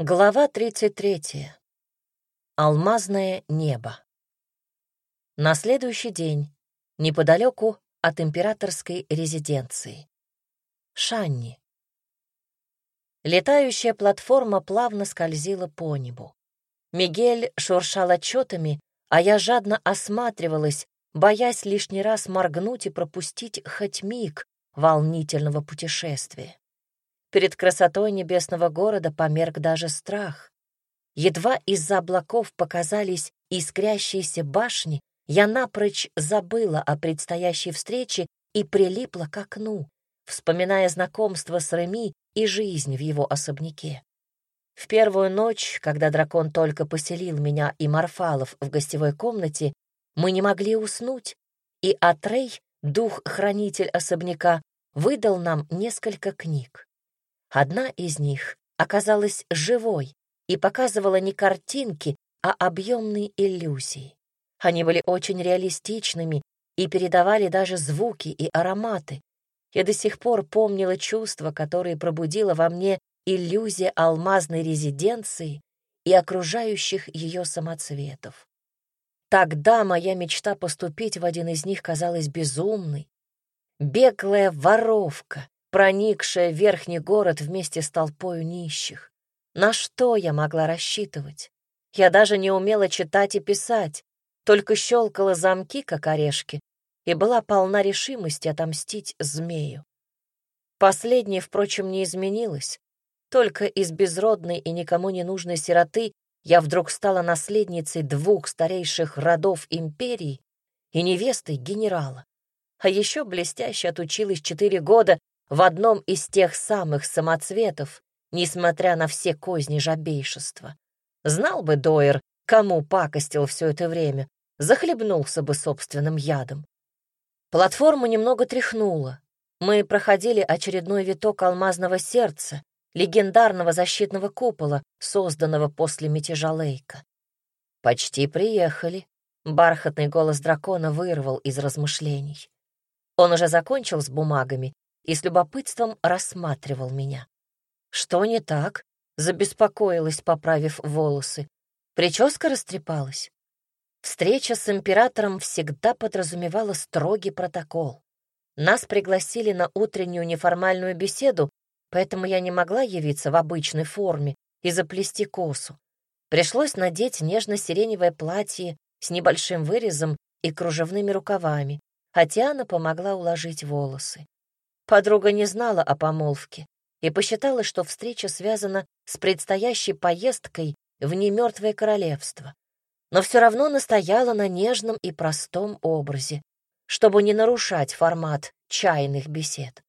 Глава 33. Алмазное небо. На следующий день, неподалеку от императорской резиденции. Шанни. Летающая платформа плавно скользила по небу. Мигель шуршал отчетами, а я жадно осматривалась, боясь лишний раз моргнуть и пропустить хоть миг волнительного путешествия. Перед красотой небесного города померк даже страх. Едва из-за облаков показались искрящиеся башни, я напрочь забыла о предстоящей встрече и прилипла к окну, вспоминая знакомство с Реми и жизнь в его особняке. В первую ночь, когда дракон только поселил меня и Марфалов в гостевой комнате, мы не могли уснуть, и Атрей, дух-хранитель особняка, выдал нам несколько книг. Одна из них оказалась живой и показывала не картинки, а объемные иллюзии. Они были очень реалистичными и передавали даже звуки и ароматы. Я до сих пор помнила чувства, которые пробудила во мне иллюзия алмазной резиденции и окружающих ее самоцветов. Тогда моя мечта поступить в один из них казалась безумной. Беглая воровка, проникшая в верхний город вместе с толпой нищих. На что я могла рассчитывать? Я даже не умела читать и писать, только щелкала замки, как орешки, и была полна решимости отомстить змею. Последнее, впрочем, не изменилось. Только из безродной и никому не нужной сироты я вдруг стала наследницей двух старейших родов империи и невестой генерала. А еще блестяще отучилась четыре года в одном из тех самых самоцветов, несмотря на все козни жабейшества. Знал бы Дойер, кому пакостил все это время, захлебнулся бы собственным ядом. Платформу немного тряхнуло. Мы проходили очередной виток алмазного сердца, легендарного защитного купола, созданного после мятежа Лейка. «Почти приехали», — бархатный голос дракона вырвал из размышлений. Он уже закончил с бумагами и с любопытством рассматривал меня. «Что не так?» — забеспокоилась, поправив волосы. Прическа растрепалась. Встреча с императором всегда подразумевала строгий протокол. Нас пригласили на утреннюю неформальную беседу, поэтому я не могла явиться в обычной форме и заплести косу. Пришлось надеть нежно-сиреневое платье с небольшим вырезом и кружевными рукавами, хотя она помогла уложить волосы. Подруга не знала о помолвке и посчитала, что встреча связана с предстоящей поездкой в немертвое королевство. Но все равно настояла на нежном и простом образе, чтобы не нарушать формат чайных бесед.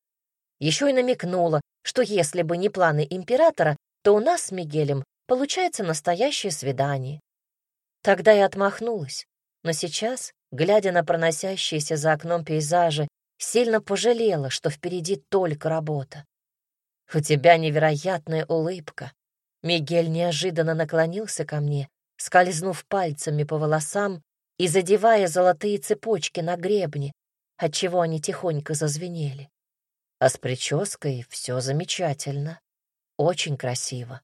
Еще и намекнула, что если бы не планы императора, то у нас с Мигелем получается настоящее свидание. Тогда я отмахнулась, но сейчас, глядя на проносящиеся за окном пейзажи Сильно пожалела, что впереди только работа. «У тебя невероятная улыбка». Мигель неожиданно наклонился ко мне, скользнув пальцами по волосам и задевая золотые цепочки на гребне, отчего они тихонько зазвенели. А с прической все замечательно, очень красиво.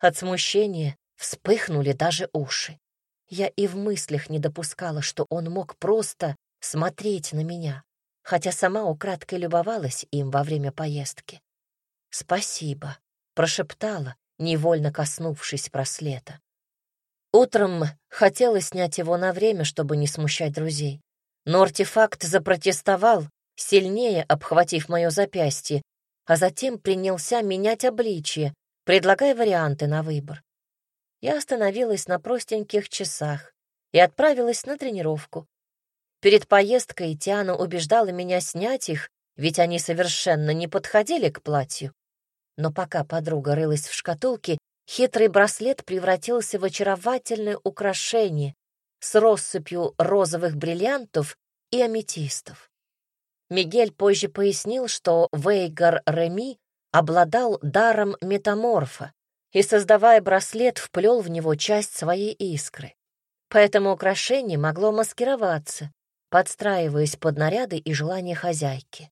От смущения вспыхнули даже уши. Я и в мыслях не допускала, что он мог просто смотреть на меня хотя сама украдкой любовалась им во время поездки. «Спасибо», — прошептала, невольно коснувшись браслета. Утром хотела снять его на время, чтобы не смущать друзей. Но артефакт запротестовал, сильнее обхватив мое запястье, а затем принялся менять обличие, предлагая варианты на выбор. Я остановилась на простеньких часах и отправилась на тренировку, Перед поездкой Тиана убеждала меня снять их, ведь они совершенно не подходили к платью. Но пока подруга рылась в шкатулке, хитрый браслет превратился в очаровательное украшение с россыпью розовых бриллиантов и аметистов. Мигель позже пояснил, что Вейгар Реми обладал даром метаморфа и, создавая браслет, вплел в него часть своей искры. Поэтому украшение могло маскироваться, подстраиваясь под наряды и желания хозяйки.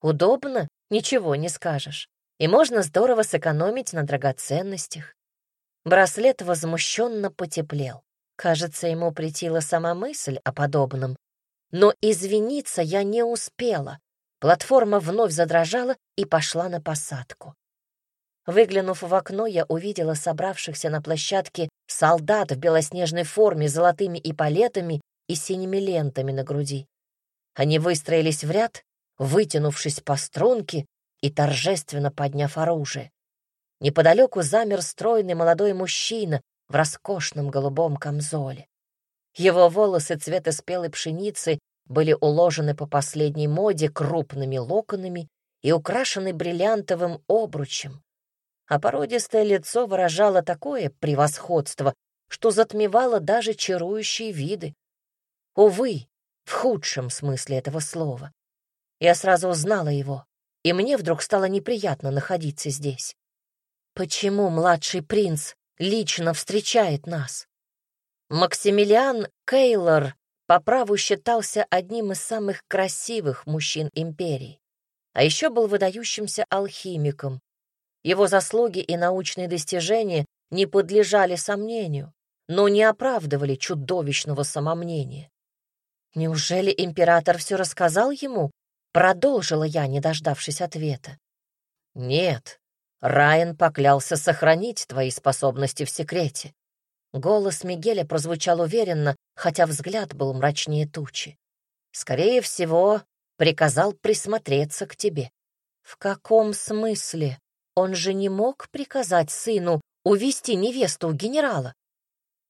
Удобно, ничего не скажешь. И можно здорово сэкономить на драгоценностях. Браслет возмущенно потеплел. Кажется, ему притила сама мысль о подобном. Но извиниться я не успела. Платформа вновь задрожала и пошла на посадку. Выглянув в окно, я увидела собравшихся на площадке солдат в белоснежной форме с золотыми эполетами и синими лентами на груди. Они выстроились в ряд, вытянувшись по струнке и торжественно подняв оружие. Неподалеку замер стройный молодой мужчина в роскошном голубом камзоле. Его волосы цвета спелой пшеницы были уложены по последней моде крупными локонами и украшены бриллиантовым обручем, а породистое лицо выражало такое превосходство, что затмевало даже чарующие виды. Увы, в худшем смысле этого слова. Я сразу узнала его, и мне вдруг стало неприятно находиться здесь. Почему младший принц лично встречает нас? Максимилиан Кейлор по праву считался одним из самых красивых мужчин империи, а еще был выдающимся алхимиком, его заслуги и научные достижения не подлежали сомнению, но не оправдывали чудовищного самомнения. Неужели император все рассказал ему? Продолжила я, не дождавшись ответа. Нет, Райан поклялся сохранить твои способности в секрете. Голос Мигеля прозвучал уверенно, хотя взгляд был мрачнее тучи. Скорее всего, приказал присмотреться к тебе. В каком смысле? Он же не мог приказать сыну увести невесту у генерала.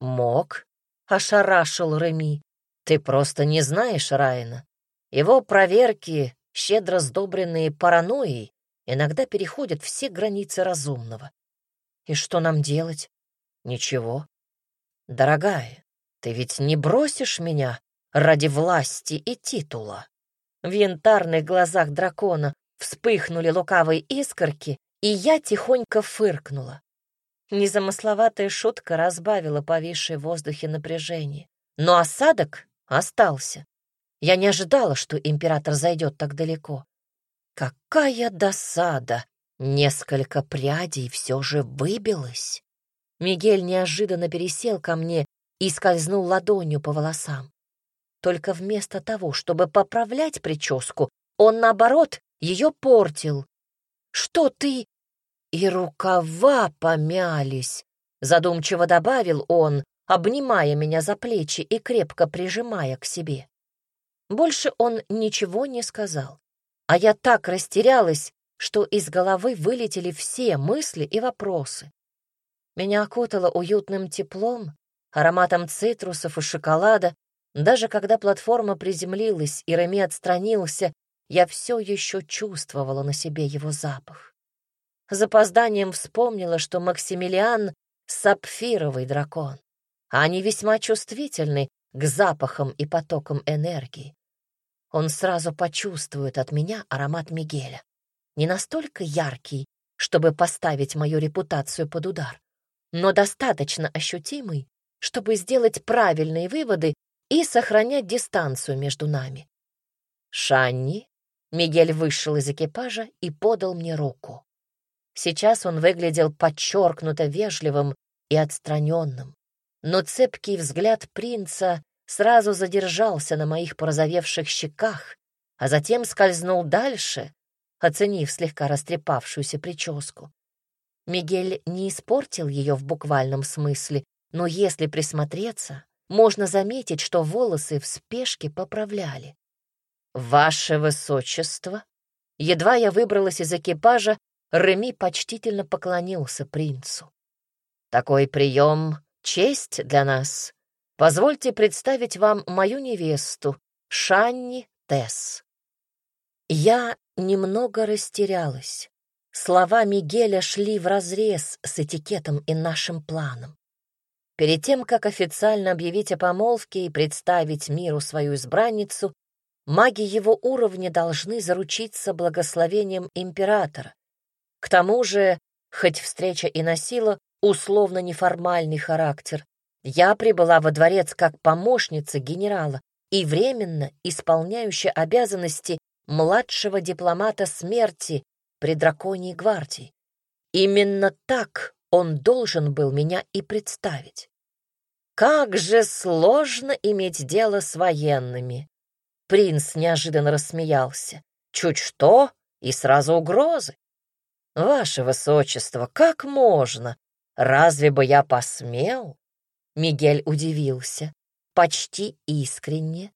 Мог, ошарашил Реми. Ты просто не знаешь Райана. Его проверки, щедро сдобренные паранойей, иногда переходят все границы разумного. И что нам делать? Ничего. Дорогая, ты ведь не бросишь меня ради власти и титула? В янтарных глазах дракона вспыхнули лукавые искорки, и я тихонько фыркнула. Незамысловатая шутка разбавила повисшее в воздухе напряжение. Но осадок остался. Я не ожидала, что император зайдет так далеко. Какая досада! Несколько прядей все же выбилось. Мигель неожиданно пересел ко мне и скользнул ладонью по волосам. Только вместо того, чтобы поправлять прическу, он, наоборот, ее портил. «Что ты?» И рукава помялись, задумчиво добавил он, обнимая меня за плечи и крепко прижимая к себе. Больше он ничего не сказал, а я так растерялась, что из головы вылетели все мысли и вопросы. Меня окутало уютным теплом, ароматом цитрусов и шоколада. Даже когда платформа приземлилась и Реми отстранился, я все еще чувствовала на себе его запах запозданием вспомнила, что Максимилиан — сапфировый дракон, они весьма чувствительны к запахам и потокам энергии. Он сразу почувствует от меня аромат Мигеля. Не настолько яркий, чтобы поставить мою репутацию под удар, но достаточно ощутимый, чтобы сделать правильные выводы и сохранять дистанцию между нами. «Шанни?» Мигель вышел из экипажа и подал мне руку. Сейчас он выглядел подчеркнуто вежливым и отстраненным. Но цепкий взгляд принца сразу задержался на моих порозовевших щеках, а затем скользнул дальше, оценив слегка растрепавшуюся прическу. Мигель не испортил ее в буквальном смысле, но если присмотреться, можно заметить, что волосы в спешке поправляли. «Ваше высочество!» Едва я выбралась из экипажа, Реми почтительно поклонился принцу. «Такой прием — честь для нас. Позвольте представить вам мою невесту, Шанни Тесс». Я немного растерялась. Слова Мигеля шли вразрез с этикетом и нашим планом. Перед тем, как официально объявить о помолвке и представить миру свою избранницу, маги его уровня должны заручиться благословением императора, к тому же, хоть встреча и носила условно неформальный характер, я прибыла во дворец как помощница генерала и временно исполняющая обязанности младшего дипломата смерти при драконьей гвардии. Именно так он должен был меня и представить. Как же сложно иметь дело с военными. Принц неожиданно рассмеялся. Чуть что, и сразу угрозы. Ваше Высочество, как можно? Разве бы я посмел? Мигель удивился, почти искренне.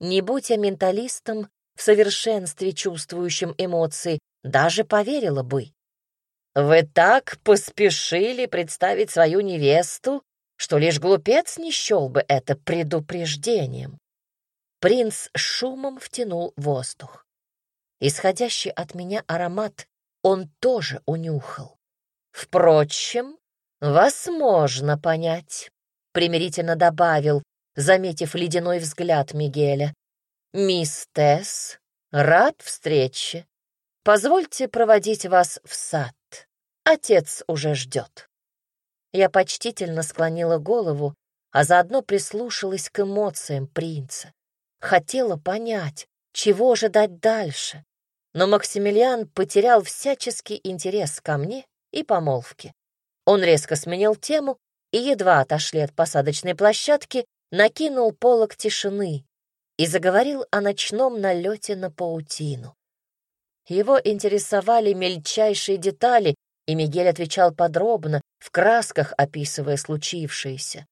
Не будь я менталистом, в совершенстве чувствующим эмоции, даже поверила бы. Вы так поспешили представить свою невесту, что лишь глупец не счел бы это предупреждением. Принц шумом втянул воздух. Исходящий от меня аромат он тоже унюхал. Впрочем, вас можно понять, примирительно добавил, заметив ледяной взгляд Мигеля. «Мисс Тесс, рад встрече. Позвольте проводить вас в сад. Отец уже ждет». Я почтительно склонила голову, а заодно прислушалась к эмоциям принца. Хотела понять, чего ожидать дальше. Но Максимилиан потерял всяческий интерес ко мне и помолвке. Он резко сменил тему и едва отошли от посадочной площадки, накинул полог тишины и заговорил о ночном налете на паутину. Его интересовали мельчайшие детали, и Мигель отвечал подробно, в красках описывая случившееся.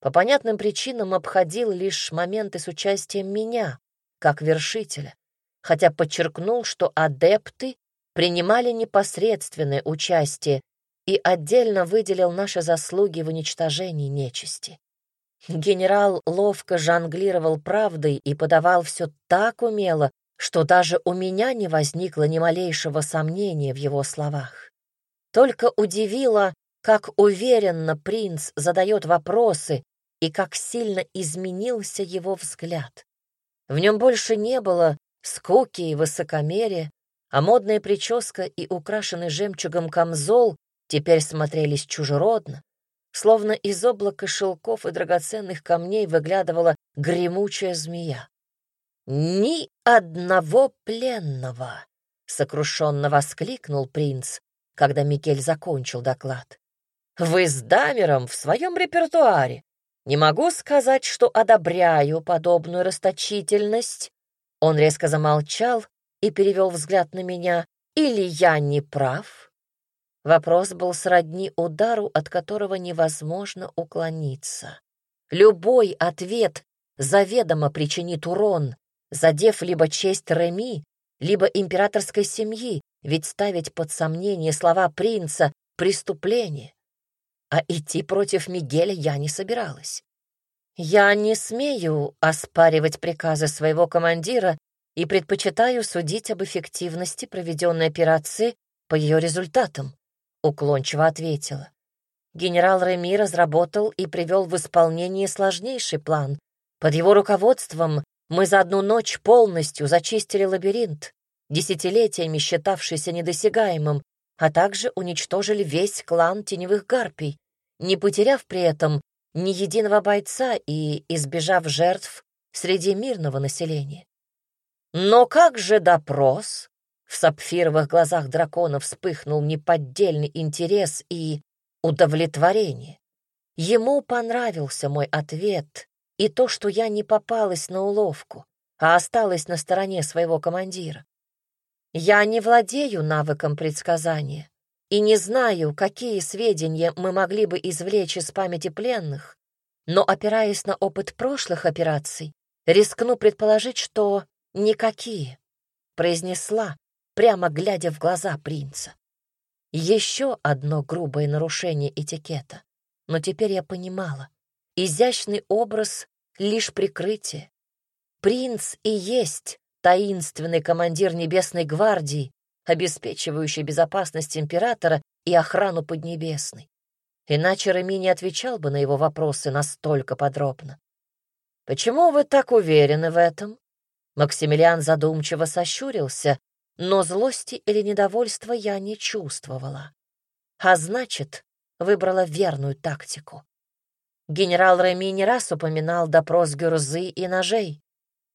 По понятным причинам обходил лишь моменты с участием меня, как вершителя, хотя подчеркнул, что адепты принимали непосредственное участие и отдельно выделил наши заслуги в уничтожении нечисти. Генерал ловко жонглировал правдой и подавал все так умело, что даже у меня не возникло ни малейшего сомнения в его словах. Только удивило, как уверенно принц задает вопросы и как сильно изменился его взгляд. В нем больше не было скуки и высокомерия, а модная прическа и украшенный жемчугом камзол теперь смотрелись чужеродно, словно из облака шелков и драгоценных камней выглядывала гремучая змея. «Ни одного пленного!» — сокрушенно воскликнул принц, когда Микель закончил доклад. «Вы с Дамером в своем репертуаре. Не могу сказать, что одобряю подобную расточительность». Он резко замолчал и перевел взгляд на меня. «Или я не прав?» Вопрос был сродни удару, от которого невозможно уклониться. Любой ответ заведомо причинит урон, задев либо честь Реми, либо императорской семьи, ведь ставить под сомнение слова принца — преступление. А идти против Мигеля я не собиралась. Я не смею оспаривать приказы своего командира и предпочитаю судить об эффективности проведенной операции по ее результатам уклончиво ответила. Генерал Реми разработал и привел в исполнение сложнейший план. Под его руководством мы за одну ночь полностью зачистили лабиринт, десятилетиями считавшийся недосягаемым, а также уничтожили весь клан теневых гарпий, не потеряв при этом ни единого бойца и избежав жертв среди мирного населения. Но как же допрос? В сапфировых глазах дракона вспыхнул неподдельный интерес и удовлетворение. Ему понравился мой ответ и то, что я не попалась на уловку, а осталась на стороне своего командира. Я не владею навыком предсказания и не знаю, какие сведения мы могли бы извлечь из памяти пленных, но, опираясь на опыт прошлых операций, рискну предположить, что никакие, произнесла, прямо глядя в глаза принца. Еще одно грубое нарушение этикета. Но теперь я понимала. Изящный образ — лишь прикрытие. Принц и есть таинственный командир Небесной гвардии, обеспечивающий безопасность императора и охрану Поднебесной. Иначе Реми не отвечал бы на его вопросы настолько подробно. «Почему вы так уверены в этом?» Максимилиан задумчиво сощурился, но злости или недовольства я не чувствовала. А значит, выбрала верную тактику. Генерал Реми не раз упоминал допрос гюрзы и ножей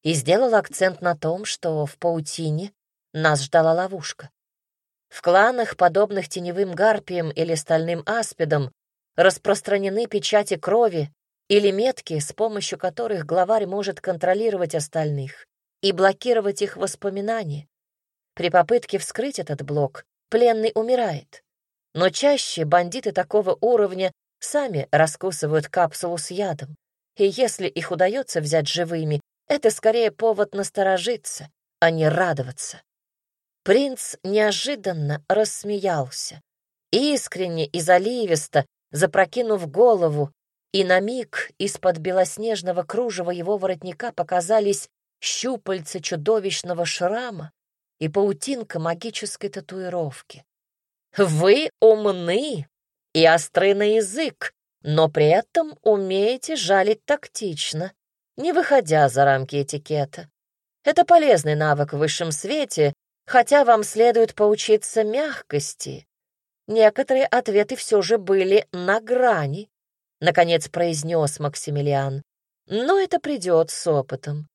и сделал акцент на том, что в паутине нас ждала ловушка. В кланах, подобных теневым гарпиям или стальным аспидам, распространены печати крови или метки, с помощью которых главарь может контролировать остальных и блокировать их воспоминания. При попытке вскрыть этот блок пленный умирает. Но чаще бандиты такого уровня сами раскусывают капсулу с ядом. И если их удается взять живыми, это скорее повод насторожиться, а не радоваться. Принц неожиданно рассмеялся, искренне и заливисто, запрокинув голову, и на миг из-под белоснежного кружева его воротника показались щупальца чудовищного шрама и паутинка магической татуировки. «Вы умны и остры на язык, но при этом умеете жалить тактично, не выходя за рамки этикета. Это полезный навык в высшем свете, хотя вам следует поучиться мягкости. Некоторые ответы все же были на грани, — наконец произнес Максимилиан. Но это придет с опытом.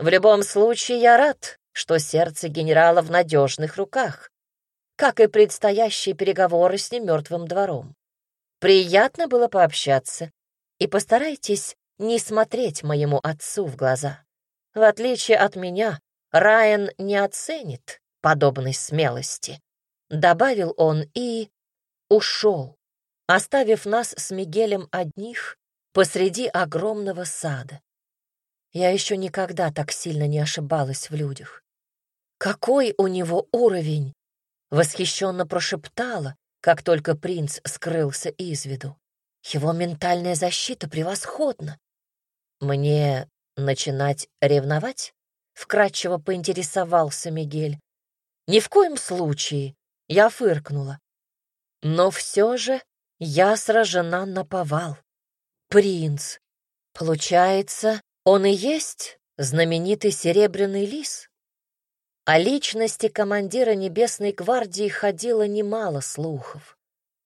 В любом случае, я рад, что сердце генерала в надежных руках, как и предстоящие переговоры с немертвым двором. Приятно было пообщаться, и постарайтесь не смотреть моему отцу в глаза. В отличие от меня, Райан не оценит подобной смелости. Добавил он и ушел, оставив нас с Мигелем одних посреди огромного сада. Я еще никогда так сильно не ошибалась в людях. Какой у него уровень? Восхищенно прошептала, как только принц скрылся из виду. Его ментальная защита превосходна. Мне начинать ревновать? Вкратчиво поинтересовался Мигель. Ни в коем случае, я фыркнула. Но все же я сражена на повал. Принц. Получается, он и есть знаменитый серебряный лис? О личности командира Небесной гвардии ходило немало слухов.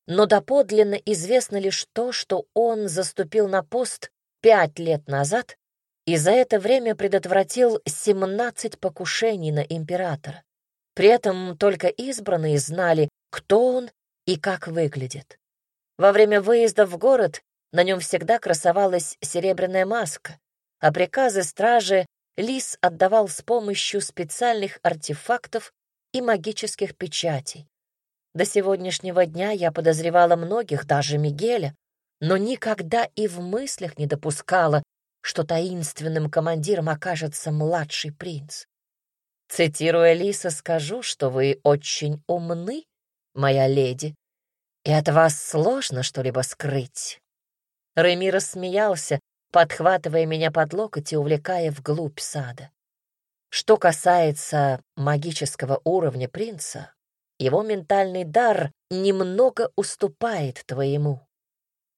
Но доподлинно известно лишь то, что он заступил на пост пять лет назад и за это время предотвратил 17 покушений на императора. При этом только избранные знали, кто он и как выглядит. Во время выезда в город на нем всегда красовалась серебряная маска, а приказы стражи Лис отдавал с помощью специальных артефактов и магических печатей. До сегодняшнего дня я подозревала многих, даже Мигеля, но никогда и в мыслях не допускала, что таинственным командиром окажется младший принц. Цитируя Лиса, скажу, что вы очень умны, моя леди, и от вас сложно что-либо скрыть. Реми рассмеялся, подхватывая меня под локоть и увлекая вглубь сада. Что касается магического уровня принца, его ментальный дар немного уступает твоему.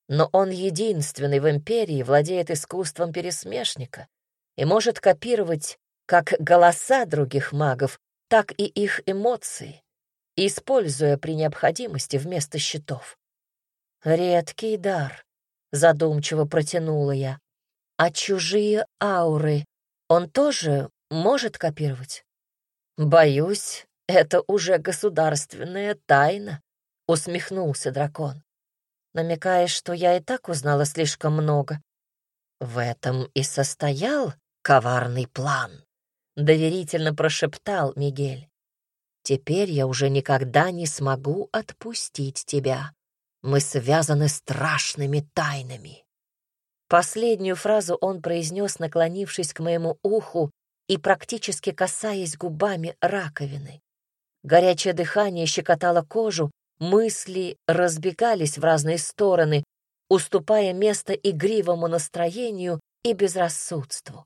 Но он единственный в империи владеет искусством пересмешника и может копировать как голоса других магов, так и их эмоции, используя при необходимости вместо щитов. Редкий дар, задумчиво протянула я. А чужие ауры он тоже может копировать? Боюсь, это уже государственная тайна, усмехнулся дракон. Намекаешь, что я и так узнала слишком много. В этом и состоял коварный план, доверительно прошептал Мигель. Теперь я уже никогда не смогу отпустить тебя. Мы связаны страшными тайнами. Последнюю фразу он произнес, наклонившись к моему уху и практически касаясь губами раковины. Горячее дыхание щекотало кожу, мысли разбегались в разные стороны, уступая место игривому настроению и безрассудству.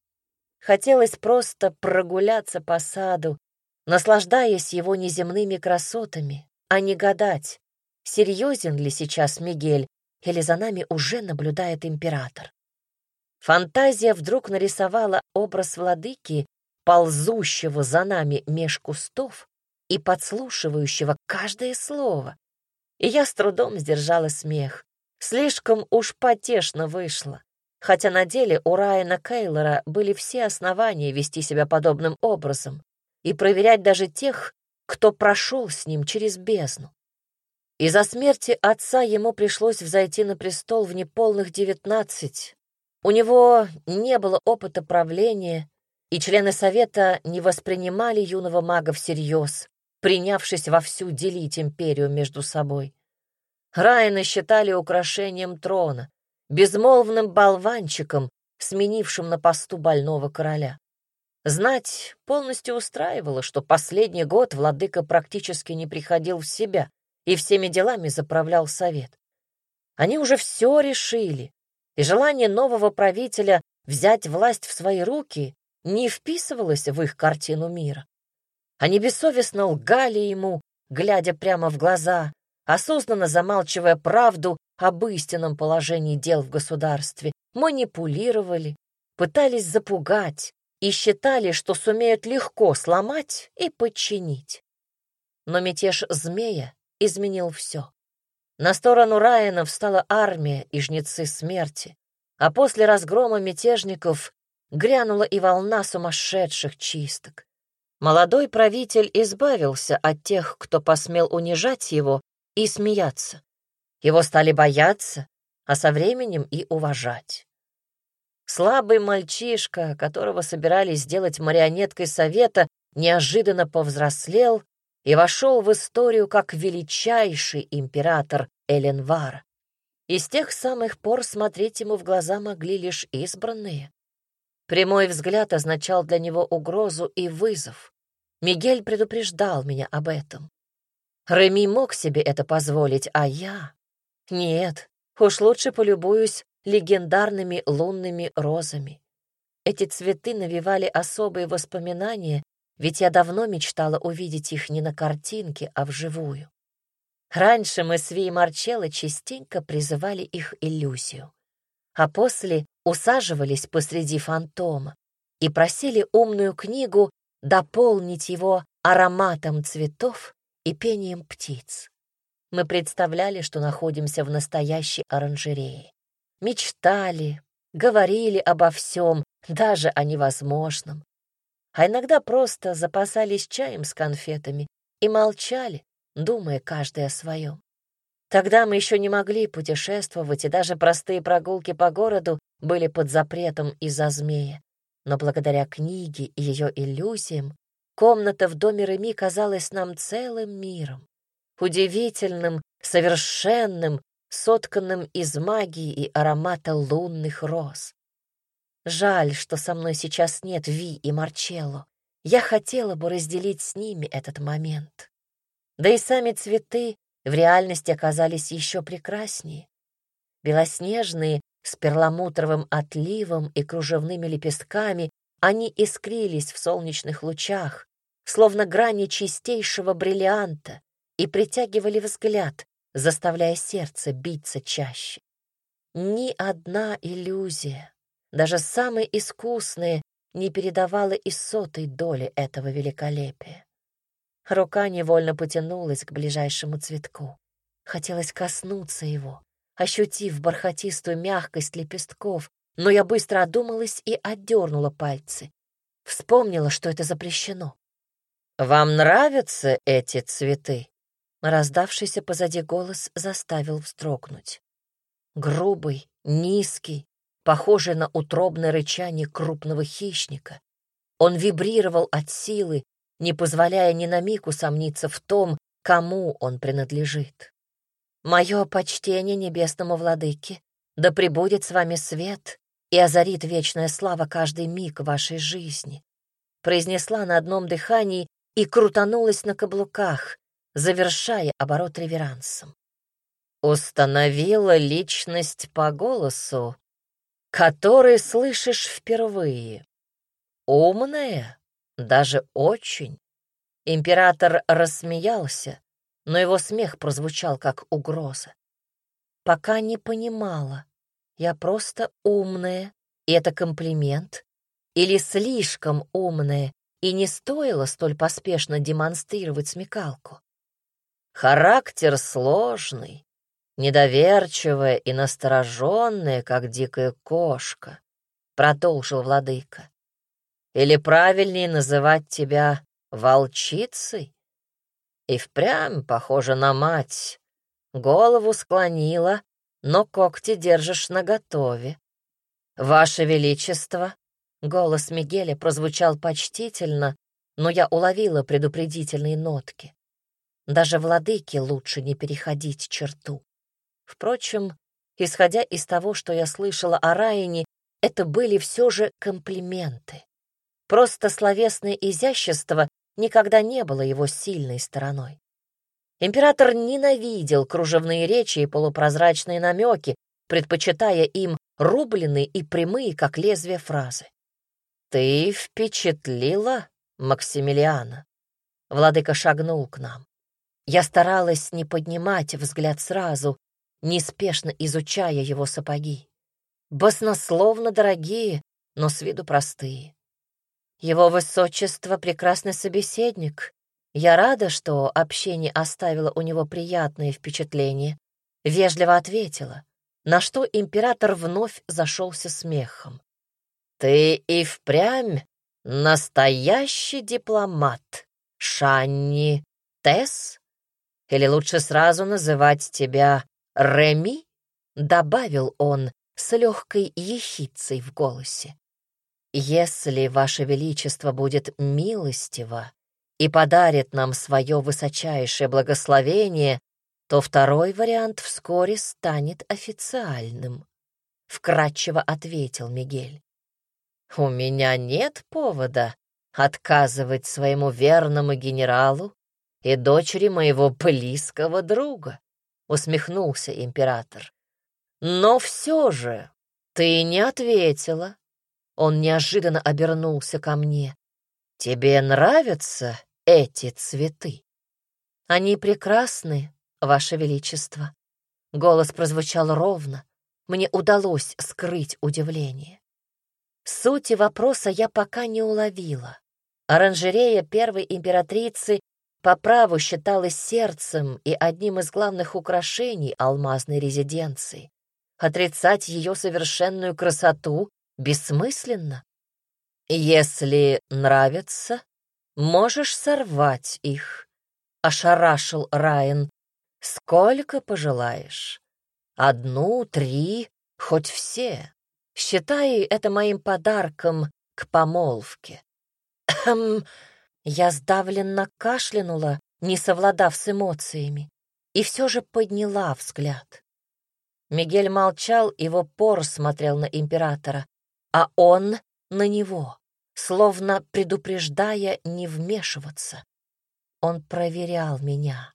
Хотелось просто прогуляться по саду, наслаждаясь его неземными красотами, а не гадать, серьезен ли сейчас Мигель или за нами уже наблюдает император. Фантазия вдруг нарисовала образ владыки, ползущего за нами меж кустов и подслушивающего каждое слово. И я с трудом сдержала смех. Слишком уж потешно вышло. Хотя на деле у Райана Кейлора были все основания вести себя подобным образом и проверять даже тех, кто прошел с ним через бездну. Из-за смерти отца ему пришлось взойти на престол в неполных девятнадцать. У него не было опыта правления, и члены совета не воспринимали юного мага всерьез, принявшись вовсю делить империю между собой. Райана считали украшением трона, безмолвным болванчиком, сменившим на посту больного короля. Знать полностью устраивало, что последний год владыка практически не приходил в себя и всеми делами заправлял совет. Они уже все решили, и желание нового правителя взять власть в свои руки не вписывалось в их картину мира. Они бессовестно лгали ему, глядя прямо в глаза, осознанно замалчивая правду об истинном положении дел в государстве, манипулировали, пытались запугать и считали, что сумеют легко сломать и подчинить. Но мятеж змея изменил все. На сторону Райана встала армия и жнецы смерти, а после разгрома мятежников грянула и волна сумасшедших чисток. Молодой правитель избавился от тех, кто посмел унижать его и смеяться. Его стали бояться, а со временем и уважать. Слабый мальчишка, которого собирались сделать марионеткой совета, неожиданно повзрослел и вошел в историю как величайший император Эленвар. И с тех самых пор смотреть ему в глаза могли лишь избранные. Прямой взгляд означал для него угрозу и вызов. Мигель предупреждал меня об этом. Реми мог себе это позволить, а я... Нет, уж лучше полюбуюсь легендарными лунными розами. Эти цветы навевали особые воспоминания, ведь я давно мечтала увидеть их не на картинке, а вживую. Раньше мы с Ви и Марчелло частенько призывали их иллюзию, а после усаживались посреди фантома и просили умную книгу дополнить его ароматом цветов и пением птиц. Мы представляли, что находимся в настоящей оранжерее. Мечтали, говорили обо всем, даже о невозможном. А иногда просто запасались чаем с конфетами и молчали, думая каждый о своем. Тогда мы еще не могли путешествовать, и даже простые прогулки по городу были под запретом из-за змея. Но благодаря книге и ее иллюзиям комната в доме Реми казалась нам целым миром, удивительным, совершенным, сотканным из магии и аромата лунных роз. Жаль, что со мной сейчас нет Ви и Марчелло. Я хотела бы разделить с ними этот момент. Да и сами цветы в реальности оказались еще прекраснее. Белоснежные, с перламутровым отливом и кружевными лепестками, они искрились в солнечных лучах, словно грани чистейшего бриллианта, и притягивали взгляд, заставляя сердце биться чаще. Ни одна иллюзия, даже самые искусные, не передавала и сотой доли этого великолепия. Рука невольно потянулась к ближайшему цветку. Хотелось коснуться его, ощутив бархатистую мягкость лепестков, но я быстро одумалась и отдернула пальцы. Вспомнила, что это запрещено. «Вам нравятся эти цветы?» Раздавшийся позади голос заставил вздрогнуть. Грубый, низкий, похожий на утробное рычание крупного хищника. Он вибрировал от силы, не позволяя ни на миг усомниться в том, кому он принадлежит. «Мое почтение небесному владыке, да пребудет с вами свет и озарит вечная слава каждый миг вашей жизни», произнесла на одном дыхании и крутанулась на каблуках, завершая оборот реверансом. Установила личность по голосу, который слышишь впервые. Умная, даже очень. Император рассмеялся, но его смех прозвучал как угроза. Пока не понимала, я просто умная, и это комплимент, или слишком умная, и не стоило столь поспешно демонстрировать смекалку. Характер сложный, недоверчивая и настороженная, как дикая кошка, — продолжил владыка. Или правильнее называть тебя волчицей? И впрямь похожа на мать. Голову склонила, но когти держишь наготове. «Ваше Величество!» Голос Мигеля прозвучал почтительно, но я уловила предупредительные нотки. Даже владыке лучше не переходить черту. Впрочем, исходя из того, что я слышала о Райане, это были все же комплименты. Просто словесное изящество никогда не было его сильной стороной. Император ненавидел кружевные речи и полупрозрачные намеки, предпочитая им рубленые и прямые, как лезвие фразы. «Ты впечатлила Максимилиана?» Владыка шагнул к нам. Я старалась не поднимать взгляд сразу, неспешно изучая его сапоги. Баснословно дорогие, но с виду простые. Его высочество — прекрасный собеседник, я рада, что общение оставило у него приятное впечатление. Вежливо ответила, на что император вновь зашелся смехом. «Ты и впрямь настоящий дипломат, Шанни Тесс? Или лучше сразу называть тебя Реми?» — добавил он с легкой ехицей в голосе. «Если, Ваше Величество, будет милостиво, и подарит нам свое высочайшее благословение, то второй вариант вскоре станет официальным», — вкратчиво ответил Мигель. «У меня нет повода отказывать своему верному генералу и дочери моего близкого друга», — усмехнулся император. «Но все же ты не ответила». Он неожиданно обернулся ко мне. «Тебе нравятся эти цветы. Они прекрасны, Ваше Величество. Голос прозвучал ровно. Мне удалось скрыть удивление. Сути вопроса я пока не уловила. Оранжерея первой императрицы по праву считалась сердцем и одним из главных украшений алмазной резиденции. Отрицать ее совершенную красоту бессмысленно. Если нравится, Можешь сорвать их, — ошарашил Райан. Сколько пожелаешь. Одну, три, хоть все. Считай это моим подарком к помолвке. Я сдавленно кашлянула, не совладав с эмоциями, и все же подняла взгляд. Мигель молчал и в упор смотрел на императора, а он — на него словно предупреждая не вмешиваться. Он проверял меня,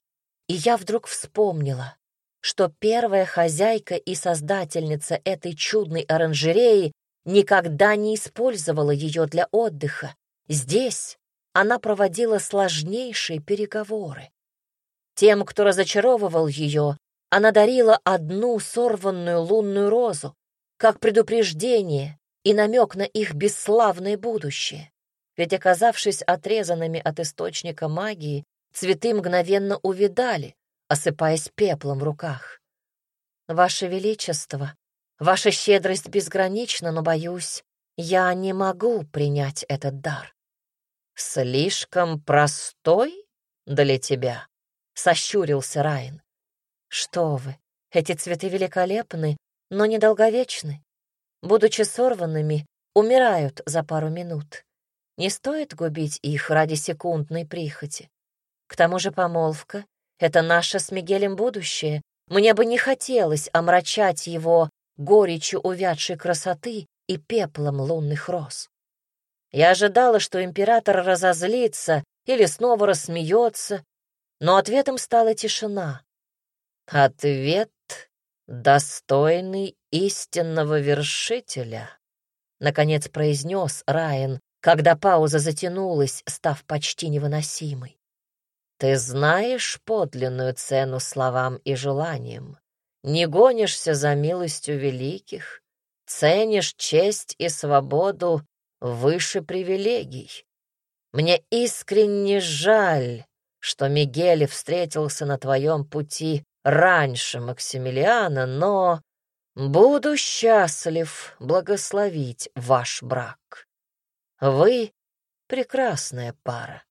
и я вдруг вспомнила, что первая хозяйка и создательница этой чудной оранжереи никогда не использовала ее для отдыха. Здесь она проводила сложнейшие переговоры. Тем, кто разочаровывал ее, она дарила одну сорванную лунную розу, как предупреждение и намек на их бесславное будущее. Ведь, оказавшись отрезанными от источника магии, цветы мгновенно увидали, осыпаясь пеплом в руках. «Ваше Величество, ваша щедрость безгранична, но, боюсь, я не могу принять этот дар». «Слишком простой для тебя?» — сощурился Райн. «Что вы, эти цветы великолепны, но недолговечны будучи сорванными, умирают за пару минут. Не стоит губить их ради секундной прихоти. К тому же помолвка — это наше с Мигелем будущее. Мне бы не хотелось омрачать его горечью увядшей красоты и пеплом лунных роз. Я ожидала, что император разозлится или снова рассмеется, но ответом стала тишина. Ответ достойный истинного вершителя, наконец произнес Райан, когда пауза затянулась, став почти невыносимой. Ты знаешь подлинную цену словам и желаниям, не гонишься за милостью великих, ценишь честь и свободу выше привилегий. Мне искренне жаль, что Мигель встретился на твоем пути раньше Максимилиана, но буду счастлив благословить ваш брак. Вы — прекрасная пара.